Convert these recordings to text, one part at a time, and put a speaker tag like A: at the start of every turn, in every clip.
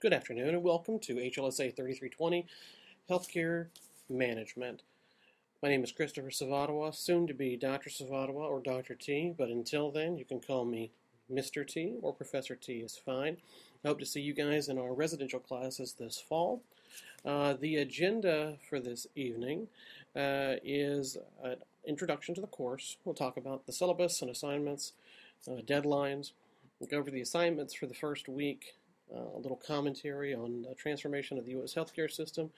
A: Good afternoon and welcome to HLSA 3320 Healthcare Management. My name is Christopher Savadawa, soon to be Dr. Savadawa or Dr. T, but until then you can call me Mr. T or Professor T is fine. I hope to see you guys in our residential classes this fall. Uh, the agenda for this evening uh, is an introduction to the course. We'll talk about the syllabus and assignments, uh, deadlines. We'll go over the assignments for the first week uh, a little commentary on the transformation of the U.S. healthcare system,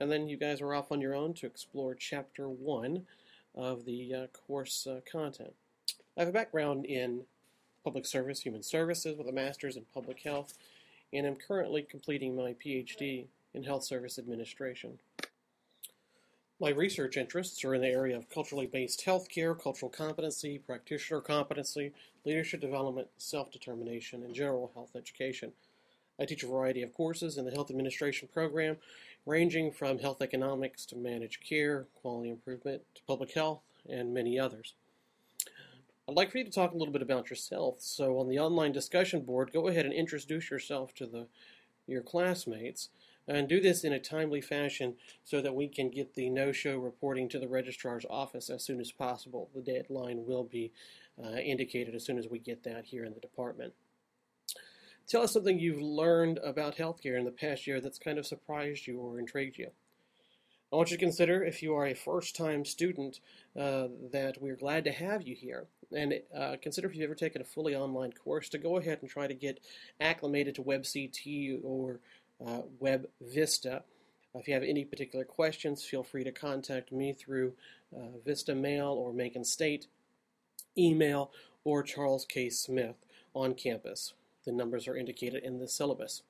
A: and then you guys are off on your own to explore Chapter 1 of the uh, course uh, content. I have a background in public service, human services, with a master's in public health, and I'm currently completing my PhD in health service administration. My research interests are in the area of culturally based healthcare, cultural competency, practitioner competency, leadership development, self determination, and general health education. I teach a variety of courses in the health administration program, ranging from health economics to managed care, quality improvement to public health, and many others. I'd like for you to talk a little bit about yourself. So, on the online discussion board, go ahead and introduce yourself to the your classmates, and do this in a timely fashion so that we can get the no-show reporting to the registrar's office as soon as possible. The deadline will be uh, indicated as soon as we get that here in the department. Tell us something you've learned about healthcare in the past year that's kind of surprised you or intrigued you. I want you to consider, if you are a first time student, uh, that we're glad to have you here. And uh, consider if you've ever taken a fully online course to go ahead and try to get acclimated to WebCT or uh, Web Vista. If you have any particular questions, feel free to contact me through uh, Vista Mail or Macon State email or Charles K. Smith on campus. The numbers are indicated in the syllabus.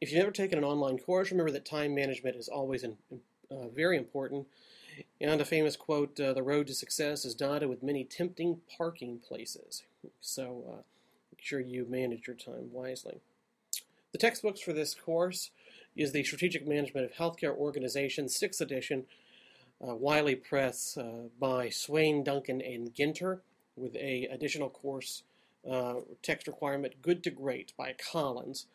A: If you've ever taken an online course, remember that time management is always in, uh, very important. And a famous quote uh, The road to success is dotted with many tempting parking places. So uh, make sure you manage your time wisely. The textbooks for this course is the Strategic Management of Healthcare Organizations, 6th edition, uh, Wiley Press uh, by Swayne, Duncan, and Ginter, with a additional course uh, text requirement, Good to Great by Collins.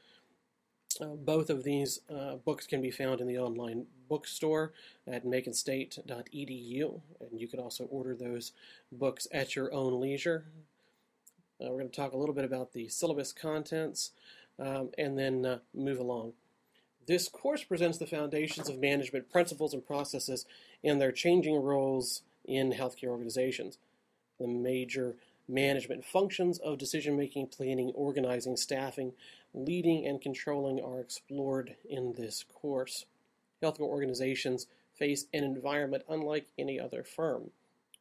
A: Uh, both of these uh, books can be found in the online bookstore at maconstate.edu, and you can also order those books at your own leisure. Uh, we're going to talk a little bit about the syllabus contents um, and then uh, move along. This course presents the foundations of management principles and processes and their changing roles in healthcare organizations. The major management functions of decision making, planning, organizing, staffing, leading, and controlling are explored in this course. Healthcare organizations face an environment unlike any other firm.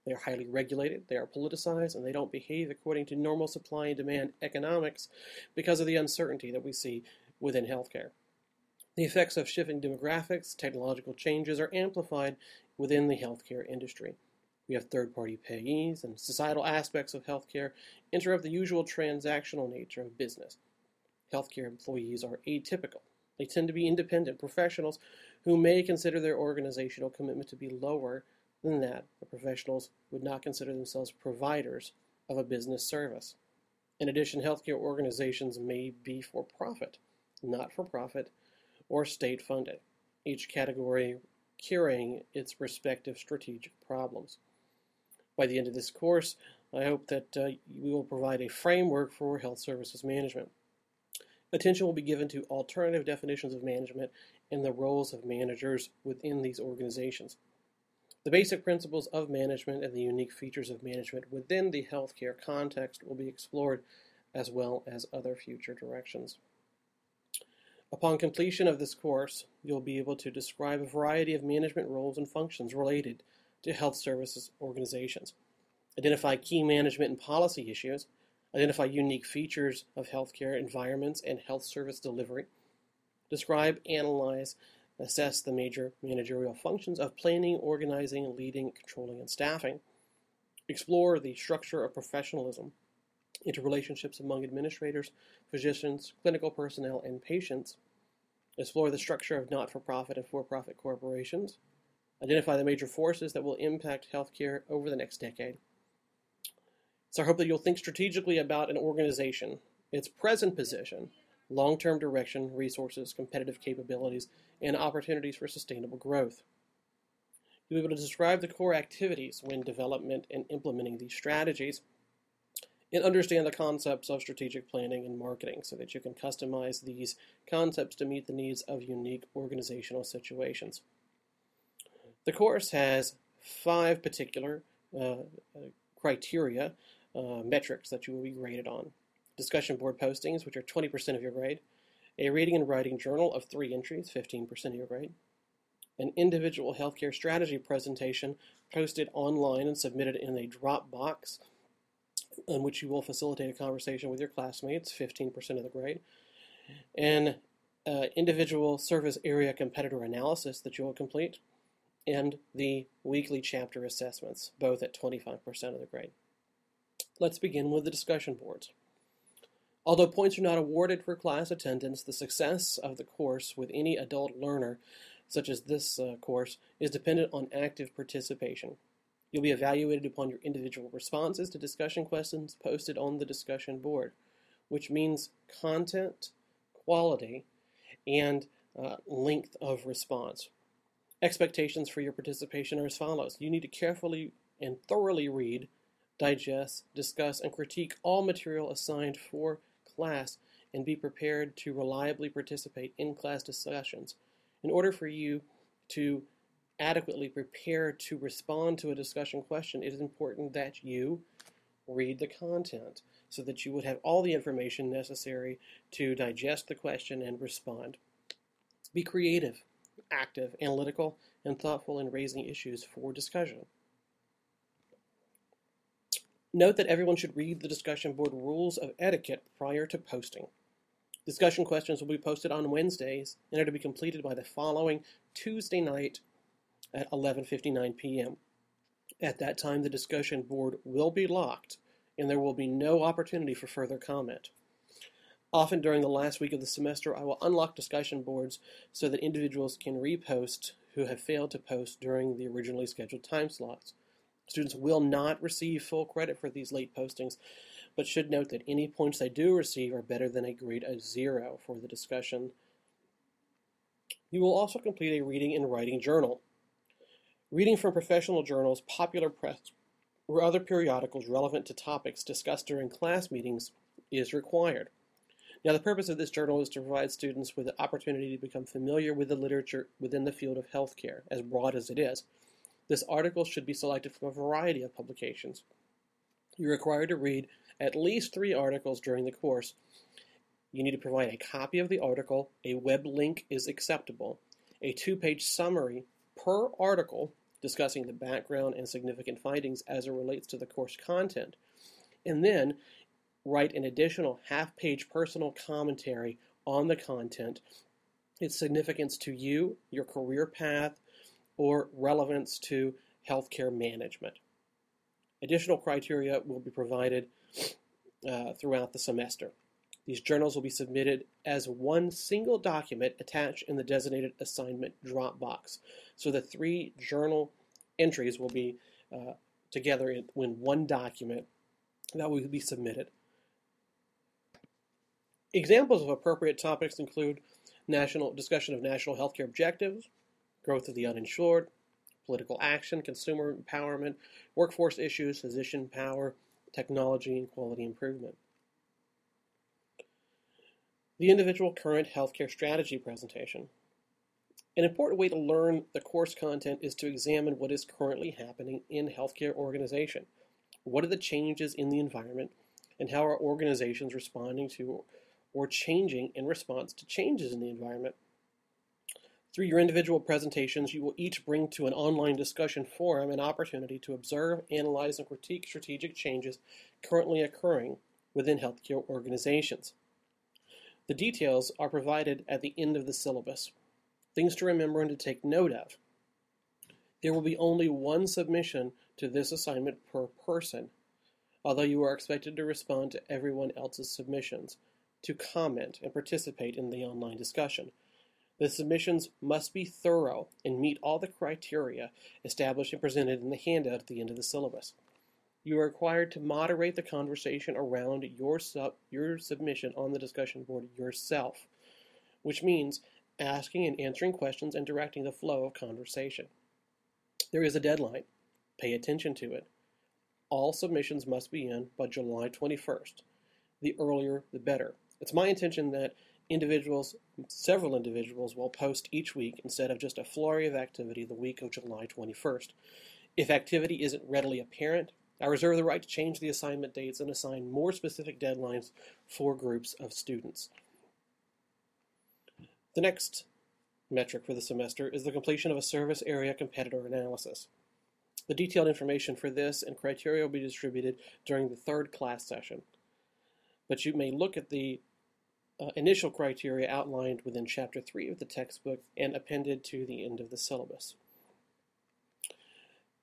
A: They are highly regulated, they are politicized, and they don't behave according to normal supply and demand economics because of the uncertainty that we see within healthcare. The effects of shifting demographics, technological changes are amplified within the healthcare industry. We have third party payees, and societal aspects of healthcare interrupt the usual transactional nature of business. Healthcare employees are atypical. They tend to be independent professionals who may consider their organizational commitment to be lower than that of professionals would not consider themselves providers of a business service. In addition, healthcare organizations may be for profit, not for profit, or state funded, each category carrying its respective strategic problems. By the end of this course, I hope that uh, we will provide a framework for health services management. Attention will be given to alternative definitions of management and the roles of managers within these organizations. The basic principles of management and the unique features of management within the healthcare context will be explored, as well as other future directions. Upon completion of this course, you'll be able to describe a variety of management roles and functions related to health services organizations, identify key management and policy issues, identify unique features of healthcare environments and health service delivery, describe, analyze, assess the major managerial functions of planning, organizing, leading, controlling, and staffing, explore the structure of professionalism, interrelationships among administrators, physicians, clinical personnel, and patients, explore the structure of not for profit and for profit corporations, Identify the major forces that will impact healthcare over the next decade. It's our hope that you'll think strategically about an organization, its present position, long term direction, resources, competitive capabilities, and opportunities for sustainable growth. You'll be able to describe the core activities when development and implementing these strategies and understand the concepts of strategic planning and marketing so that you can customize these concepts to meet the needs of unique organizational situations. The course has five particular uh, criteria, uh, metrics that you will be graded on. Discussion board postings, which are 20% of your grade, a reading and writing journal of three entries, 15% of your grade, an individual healthcare strategy presentation posted online and submitted in a Dropbox in which you will facilitate a conversation with your classmates, 15% of the grade, and uh, individual service area competitor analysis that you will complete, and the weekly chapter assessments, both at 25% of the grade. Let's begin with the discussion boards. Although points are not awarded for class attendance, the success of the course with any adult learner, such as this uh, course, is dependent on active participation. You'll be evaluated upon your individual responses to discussion questions posted on the discussion board, which means content, quality, and uh, length of response. Expectations for your participation are as follows. You need to carefully and thoroughly read, digest, discuss, and critique all material assigned for class and be prepared to reliably participate in class discussions. In order for you to adequately prepare to respond to a discussion question, it is important that you read the content so that you would have all the information necessary to digest the question and respond. Be creative, active, analytical, and thoughtful in raising issues for discussion. Note that everyone should read the discussion board rules of etiquette prior to posting. Discussion questions will be posted on Wednesdays and are to be completed by the following Tuesday night at 11:59 p.m. At that time, the discussion board will be locked, and there will be no opportunity for further comment. Often during the last week of the semester, I will unlock discussion boards so that individuals can repost who have failed to post during the originally scheduled time slots. Students will not receive full credit for these late postings, but should note that any points they do receive are better than a grade of zero for the discussion. You will also complete a reading and writing journal. Reading from professional journals, popular press, or other periodicals relevant to topics discussed during class meetings is required. Now, the purpose of this journal is to provide students with the opportunity to become familiar with the literature within the field of healthcare, as broad as it is. This article should be selected from a variety of publications. You're required to read at least three articles during the course. You need to provide a copy of the article, a web link is acceptable, a two page summary per article discussing the background and significant findings as it relates to the course content, and then write an additional half page personal commentary on the content, its significance to you, your career path, or relevance to healthcare management. Additional criteria will be provided uh, throughout the semester. These journals will be submitted as one single document attached in the designated assignment Dropbox. So the three journal entries will be uh, together in, in one document that will be submitted. Examples of appropriate topics include national discussion of national healthcare objectives, growth of the uninsured, political action, consumer empowerment, workforce issues, physician power, technology, and quality improvement. The individual current healthcare strategy presentation. An important way to learn the course content is to examine what is currently happening in healthcare organization. What are the changes in the environment and how are organizations responding to or changing in response to changes in the environment? Through your individual presentations, you will each bring to an online discussion forum an opportunity to observe, analyze, and critique strategic changes currently occurring within healthcare organizations. The details are provided at the end of the syllabus. Things to remember and to take note of. There will be only one submission to this assignment per person, although you are expected to respond to everyone else's submissions, to comment and participate in the online discussion. The submissions must be thorough and meet all the criteria established and presented in the handout at the end of the syllabus. You are required to moderate the conversation around your, sub, your submission on the discussion board yourself, which means asking and answering questions and directing the flow of conversation. There is a deadline. Pay attention to it. All submissions must be in by July 21st. The earlier, the better. It's my intention that individuals, several individuals, will post each week instead of just a flurry of activity the week of July 21st. If activity isn't readily apparent, I reserve the right to change the assignment dates and assign more specific deadlines for groups of students. The next metric for the semester is the completion of a service area competitor analysis. The detailed information for this and criteria will be distributed during the third class session. But you may look at the uh, initial criteria outlined within Chapter 3 of the textbook and appended to the end of the syllabus.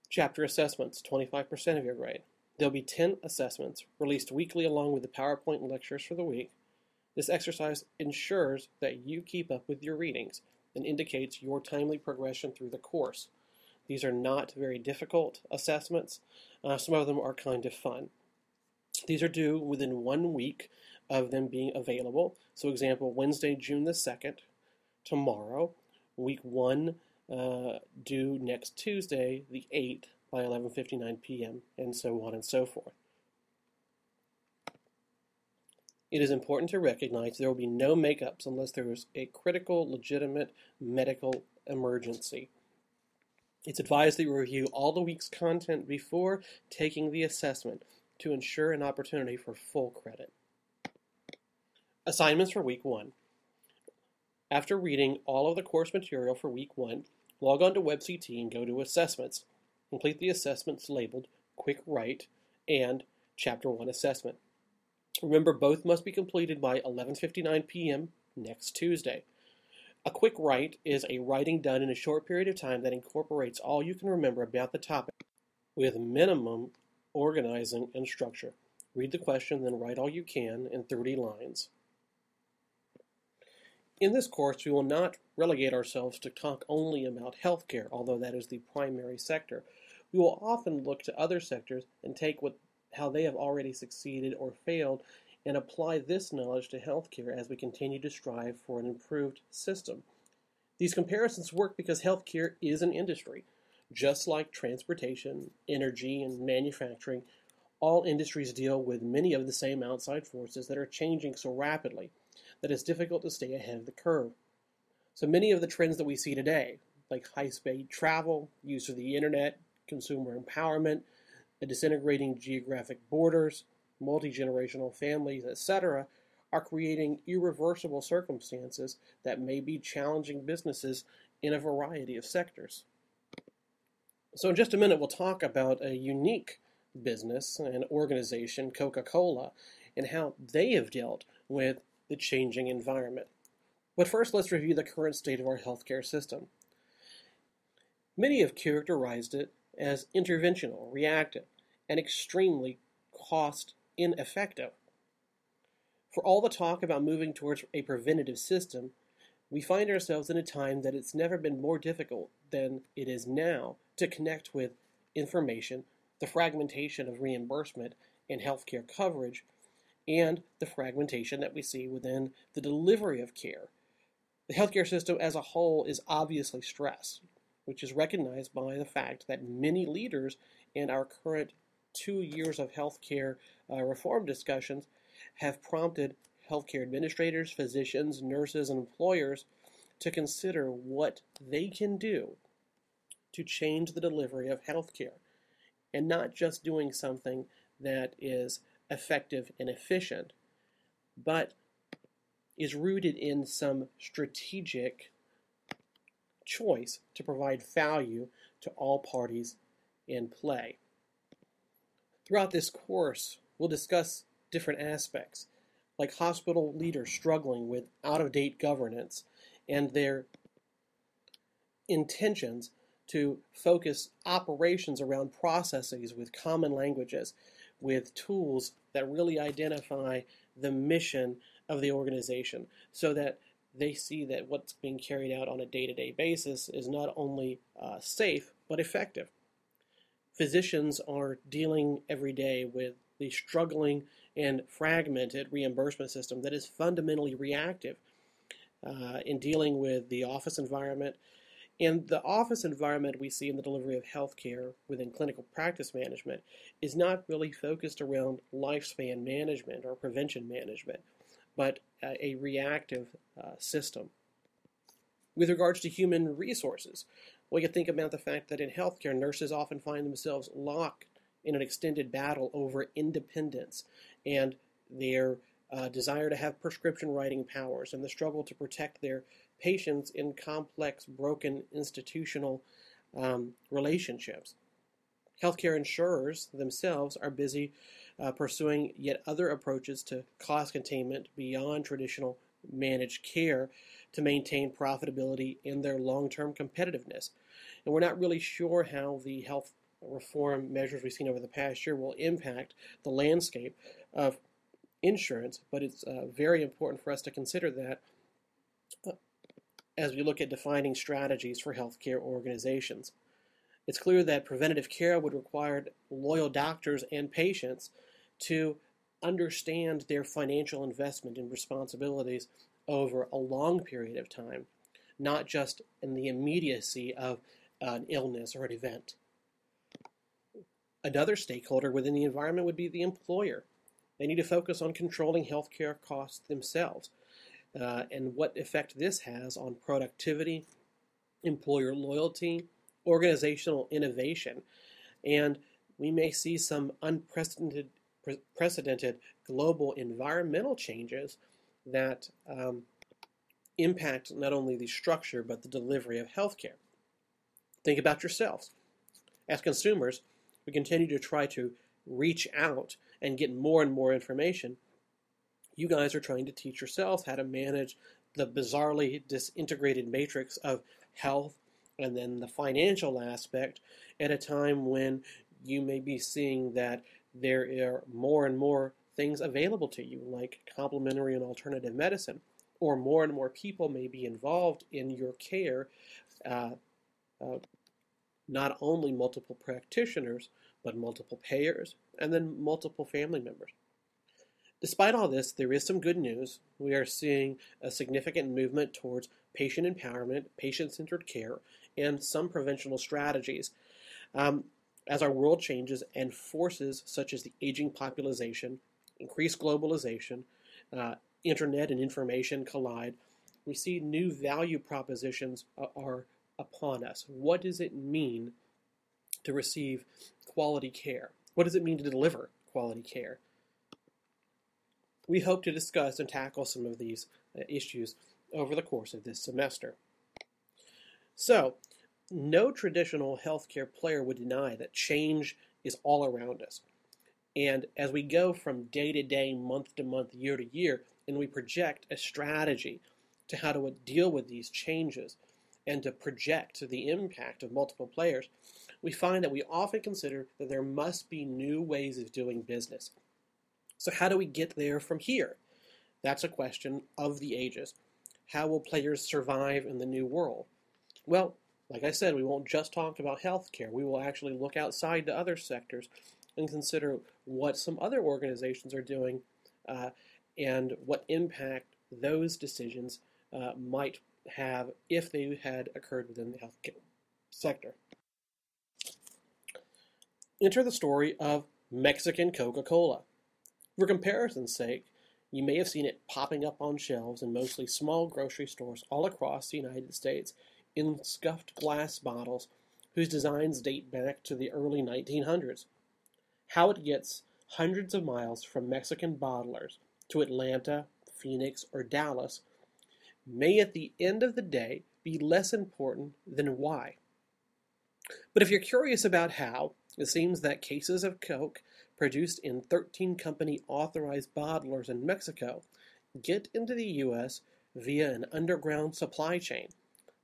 A: Chapter assessments, 25% of your grade. There'll be 10 assessments released weekly along with the PowerPoint lectures for the week. This exercise ensures that you keep up with your readings and indicates your timely progression through the course. These are not very difficult assessments. Uh, some of them are kind of fun. These are due within one week of them being available. So, example, Wednesday, June the 2nd, tomorrow, week one, uh, due next Tuesday, the 8th, by 11:59 p.m., and so on and so forth. It is important to recognize there will be no makeups unless there is a critical, legitimate medical emergency. It's advised that you review all the week's content before taking the assessment to ensure an opportunity for full credit. Assignments for week one. After reading all of the course material for week one, log on to WebCT and go to Assessments. Complete the assessments labeled Quick Write and Chapter 1 Assessment. Remember, both must be completed by 11:59 p.m. next Tuesday. A quick write is a writing done in a short period of time that incorporates all you can remember about the topic with minimum organizing and structure. Read the question, then write all you can in 30 lines. In this course, we will not relegate ourselves to talk only about healthcare, although that is the primary sector. We will often look to other sectors and take what how they have already succeeded or failed and apply this knowledge to healthcare as we continue to strive for an improved system. These comparisons work because healthcare is an industry. Just like transportation, energy, and manufacturing, all industries deal with many of the same outside forces that are changing so rapidly that it's difficult to stay ahead of the curve. So many of the trends that we see today, like high speed travel, use of the internet, consumer empowerment, the disintegrating geographic borders, multi generational families, etc., are creating irreversible circumstances that may be challenging businesses in a variety of sectors. So, in just a minute, we'll talk about a unique business and organization, Coca Cola, and how they have dealt with the changing environment. But first, let's review the current state of our healthcare system. Many have characterized it as interventional, reactive, and extremely cost ineffective. For all the talk about moving towards a preventative system, we find ourselves in a time that it's never been more difficult than it is now to connect with information, the fragmentation of reimbursement and healthcare coverage, and the fragmentation that we see within the delivery of care. The healthcare system as a whole is obviously stressed, which is recognized by the fact that many leaders in our current two years of healthcare uh, reform discussions have prompted healthcare administrators, physicians, nurses, and employers to consider what they can do to change the delivery of healthcare and not just doing something that is effective and efficient, but is rooted in some strategic choice to provide value to all parties in play. Throughout this course, we'll discuss different aspects, like hospital leaders struggling with out of date governance and their intentions to focus operations around processes with common languages with tools that really identify the mission of the organization so that they see that what's being carried out on a day to day basis is not only uh, safe but effective. physicians are dealing every day with the struggling and fragmented reimbursement system that is fundamentally reactive uh, in dealing with the office environment. And the office environment we see in the delivery of healthcare within clinical practice management is not really focused around lifespan management or prevention management, but uh, a reactive uh, system. With regards to human resources, we can think about the fact that in healthcare, nurses often find themselves locked in an extended battle over independence and their uh, desire to have prescription writing powers and the struggle to protect their patients in complex, broken institutional um, relationships. Healthcare insurers themselves are busy uh, pursuing yet other approaches to cost containment beyond traditional managed care to maintain profitability and their long term competitiveness. And we're not really sure how the health reform measures we've seen over the past year will impact the landscape of insurance, but it's uh, very important for us to consider that as we look at defining strategies for healthcare organizations. It's clear that preventative care would require loyal doctors and patients to understand their financial investment and responsibilities over a long period of time, not just in the immediacy of an illness or an event. Another stakeholder within the environment would be the employer. They need to focus on controlling healthcare costs themselves uh, and what effect this has on productivity, employer loyalty, organizational innovation, and we may see some unprecedented precedented global environmental changes that um, impact not only the structure but the delivery of healthcare. Think about yourselves. As consumers, we continue to try to reach out and get more and more information. You guys are trying to teach yourselves how to manage the bizarrely disintegrated matrix of health and then the financial aspect at a time when you may be seeing that there are more and more things available to you, like complementary and alternative medicine, or more and more people may be involved in your care, uh, uh, not only multiple practitioners, but multiple payers, and then multiple family members. Despite all this, there is some good news. We are seeing a significant movement towards patient empowerment, patient centered care, and some preventional strategies. Um, as our world changes and forces such as the aging population, increased globalization, uh, internet and information collide, we see new value propositions are upon us. What does it mean to receive quality care? What does it mean to deliver quality care? We hope to discuss and tackle some of these uh, issues over the course of this semester. So, no traditional healthcare player would deny that change is all around us. And as we go from day to day, month to month, year to year, and we project a strategy to how to deal with these changes and to project the impact of multiple players, we find that we often consider that there must be new ways of doing business. So, how do we get there from here? That's a question of the ages. How will players survive in the new world? Well, like I said, we won't just talk about healthcare. We will actually look outside to other sectors and consider what some other organizations are doing uh, and what impact those decisions uh, might have if they had occurred within the healthcare sector. Enter the story of Mexican Coca Cola. For comparison's sake, you may have seen it popping up on shelves in mostly small grocery stores all across the United States in scuffed glass bottles whose designs date back to the early 1900s. How it gets hundreds of miles from Mexican bottlers to Atlanta, Phoenix, or Dallas may at the end of the day be less important than why. But if you're curious about how, it seems that cases of Coke produced in 13 company authorized bottlers in Mexico get into the U.S. via an underground supply chain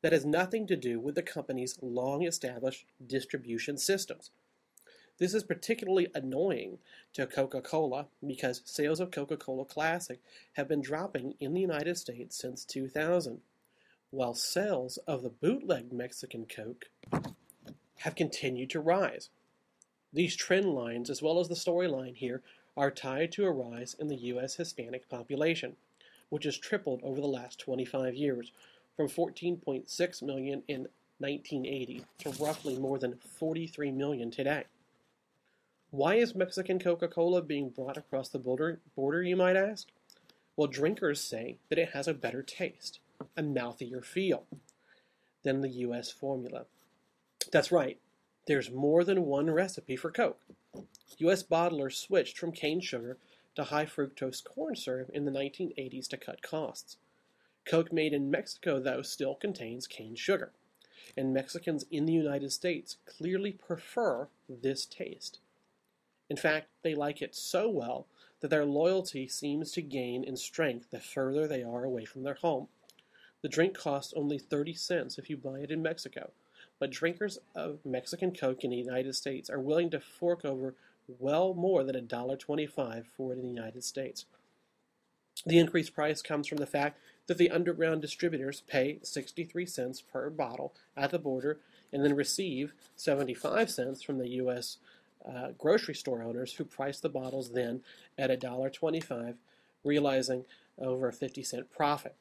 A: that has nothing to do with the company's long established distribution systems. This is particularly annoying to Coca Cola because sales of Coca Cola Classic have been dropping in the United States since 2000, while sales of the bootleg Mexican Coke have continued to rise. These trend lines, as well as the storyline here, are tied to a rise in the U.S. Hispanic population, which has tripled over the last 25 years, from 14.6 million in 1980 to roughly more than 43 million today. Why is Mexican Coca Cola being brought across the border, border, you might ask? Well, drinkers say that it has a better taste, a mouthier feel than the U.S. formula. That's right, there's more than one recipe for Coke. U.S. bottlers switched from cane sugar to high fructose corn syrup in the 1980s to cut costs. Coke made in Mexico, though, still contains cane sugar, and Mexicans in the United States clearly prefer this taste. In fact, they like it so well that their loyalty seems to gain in strength the further they are away from their home. The drink costs only 30 cents if you buy it in Mexico, but drinkers of Mexican Coke in the United States are willing to fork over well more than $1.25 for it in the United States. The increased price comes from the fact that the underground distributors pay 63 cents per bottle at the border and then receive 75 cents from the U.S. Uh, grocery store owners who price the bottles then at $1.25, realizing over a 50 cent profit.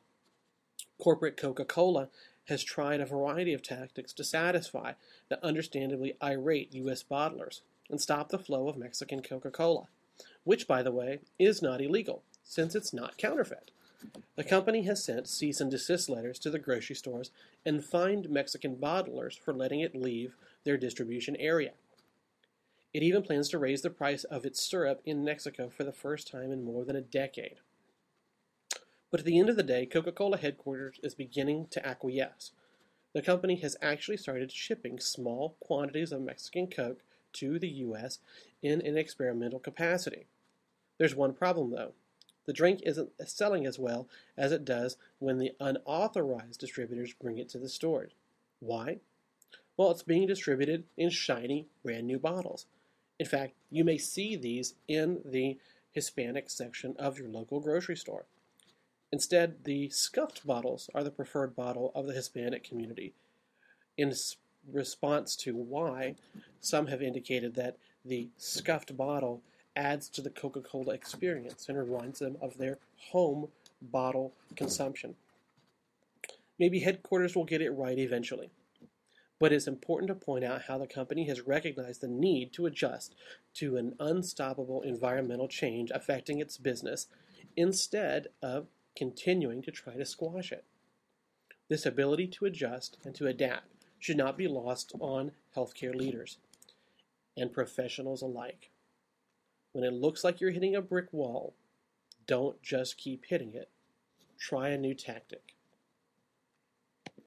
A: Corporate Coca Cola has tried a variety of tactics to satisfy the understandably irate U.S. bottlers and stop the flow of Mexican Coca Cola, which, by the way, is not illegal since it's not counterfeit. The company has sent cease and desist letters to the grocery stores and fined Mexican bottlers for letting it leave their distribution area. It even plans to raise the price of its syrup in Mexico for the first time in more than a decade. But at the end of the day, Coca Cola headquarters is beginning to acquiesce. The company has actually started shipping small quantities of Mexican Coke to the U.S. in an experimental capacity. There's one problem, though. The drink isn't selling as well as it does when the unauthorized distributors bring it to the stores. Why? Well, it's being distributed in shiny, brand new bottles. In fact, you may see these in the Hispanic section of your local grocery store. Instead, the scuffed bottles are the preferred bottle of the Hispanic community. In response to why, some have indicated that the scuffed bottle adds to the Coca Cola experience and reminds them of their home bottle consumption. Maybe headquarters will get it right eventually. But it's important to point out how the company has recognized the need to adjust to an unstoppable environmental change affecting its business instead of continuing to try to squash it. This ability to adjust and to adapt should not be lost on healthcare leaders and professionals alike. When it looks like you're hitting a brick wall, don't just keep hitting it. Try a new tactic.